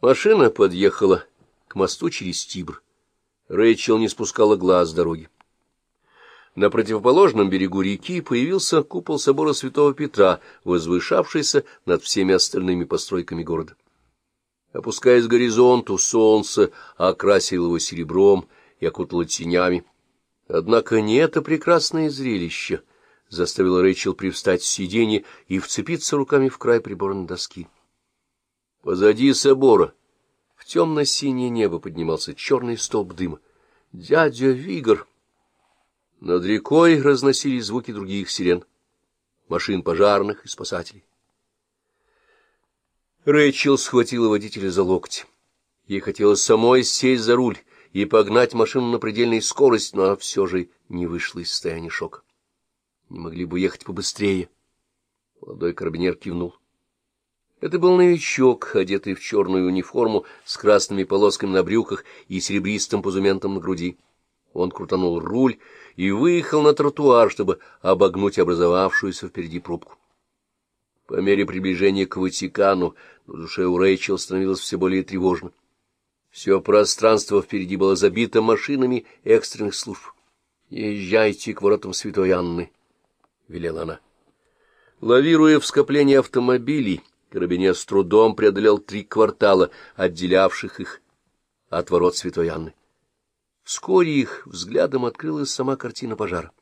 Машина подъехала к мосту через Тибр. Рэйчел не спускала глаз с дороги. На противоположном берегу реки появился купол собора святого Петра, возвышавшийся над всеми остальными постройками города. Опускаясь к горизонту, солнце окрасило его серебром и окутало тенями. Однако не это прекрасное зрелище заставило Рэйчел привстать с сиденья и вцепиться руками в край приборной доски. Позади собора в темно-синее небо поднимался черный столб дыма. «Дядя Вигр!» Над рекой разносились звуки других сирен, машин пожарных и спасателей. Рэйчел схватила водителя за локти. Ей хотелось самой сесть за руль и погнать машину на предельной скорости, но она все же не вышла из состояния шока. Не могли бы ехать побыстрее. Молодой карабинер кивнул. Это был новичок, одетый в черную униформу с красными полосками на брюках и серебристым позументом на груди. Он крутанул руль и выехал на тротуар, чтобы обогнуть образовавшуюся впереди пробку. По мере приближения к Ватикану на душе у Рэйчел становилось все более тревожно. Все пространство впереди было забито машинами экстренных служб. — Езжайте к воротам Святой Анны, — велела она. Лавируя в скоплении автомобилей, Карабинер с трудом преодолел три квартала, отделявших их от ворот Святой Анны. Вскоре их взглядом открылась сама картина пожара.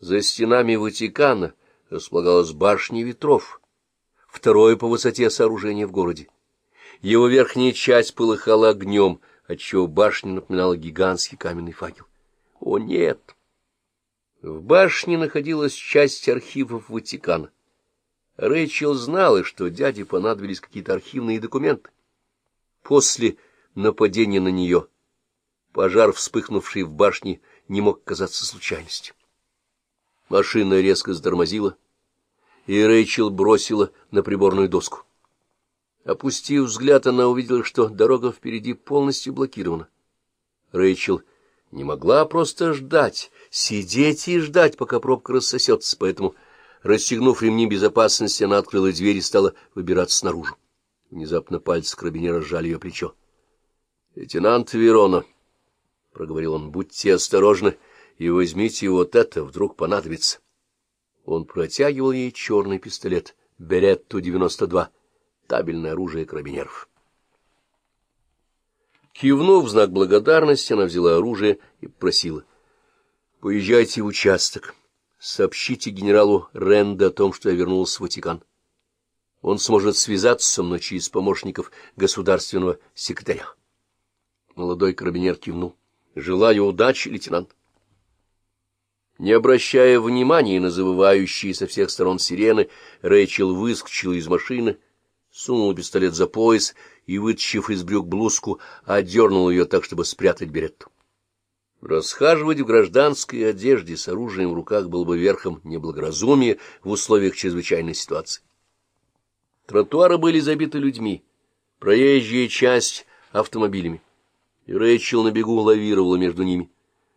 За стенами Ватикана располагалась башня ветров, второе по высоте сооружение в городе. Его верхняя часть полыхала огнем, отчего башня напоминала гигантский каменный факел. О, нет! В башне находилась часть архивов Ватикана. Рэйчел знала, что дяде понадобились какие-то архивные документы. После нападения на нее Пожар, вспыхнувший в башне, не мог казаться случайностью. Машина резко затормозила, и Рэйчел бросила на приборную доску. Опустив взгляд, она увидела, что дорога впереди полностью блокирована. Рэйчел не могла просто ждать, сидеть и ждать, пока пробка рассосется, поэтому, расстегнув ремни безопасности, она открыла дверь и стала выбираться снаружи. Внезапно пальцы карабинера сжали ее плечо. — Лейтенант Верона! —— проговорил он, — будьте осторожны и возьмите вот это, вдруг понадобится. Он протягивал ей черный пистолет «Беретту-92», табельное оружие карабинеров. Кивнув в знак благодарности, она взяла оружие и попросила. — Поезжайте в участок. Сообщите генералу Ренде о том, что я вернулась в Ватикан. Он сможет связаться со мной через помощников государственного секретаря. Молодой карабинер кивнул. — Желаю удачи, лейтенант. Не обращая внимания на завывающие со всех сторон сирены, Рэйчел выскочила из машины, сунула пистолет за пояс и, вытащив из брюк блузку, отдернула ее так, чтобы спрятать беретту. Расхаживать в гражданской одежде с оружием в руках было бы верхом неблагоразумия в условиях чрезвычайной ситуации. Тротуары были забиты людьми, проезжая часть — автомобилями и Рэйчел на бегу лавировала между ними.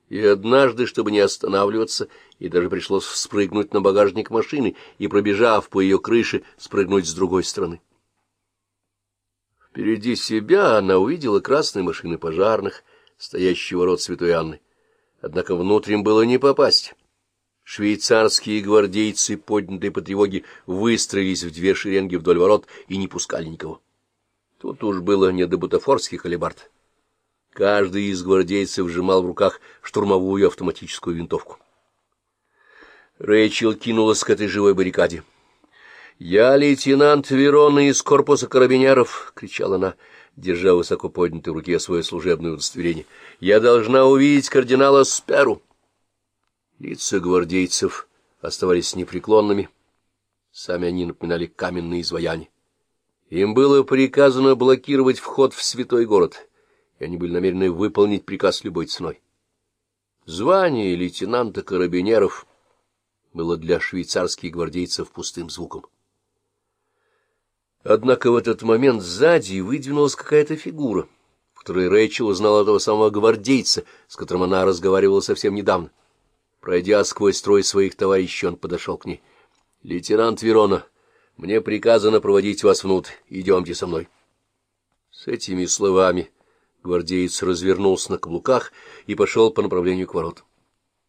И однажды, чтобы не останавливаться, ей даже пришлось спрыгнуть на багажник машины и, пробежав по ее крыше, спрыгнуть с другой стороны. Впереди себя она увидела красные машины пожарных, стоящие ворот Святой Анны. Однако внутрь им было не попасть. Швейцарские гвардейцы, поднятые по тревоге, выстроились в две шеренги вдоль ворот и не пускали никого. Тут уж было не до бутафорских алебард. Каждый из гвардейцев сжимал в руках штурмовую автоматическую винтовку. Рэйчел кинулась к этой живой баррикаде. — Я лейтенант Верона из корпуса карабинеров! — кричала она, держа высоко поднятой в руке свое служебное удостоверение. — Я должна увидеть кардинала Сперу! Лица гвардейцев оставались непреклонными. Сами они напоминали каменные изваяния. Им было приказано блокировать вход в святой город — и они были намерены выполнить приказ любой ценой. Звание лейтенанта карабинеров было для швейцарских гвардейцев пустым звуком. Однако в этот момент сзади выдвинулась какая-то фигура, в которой Рэйчел узнала этого самого гвардейца, с которым она разговаривала совсем недавно. Пройдя сквозь строй своих товарищей, он подошел к ней. — Лейтенант Верона, мне приказано проводить вас внутрь. Идемте со мной. С этими словами гвардеец развернулся на каблуках и пошел по направлению к ворот.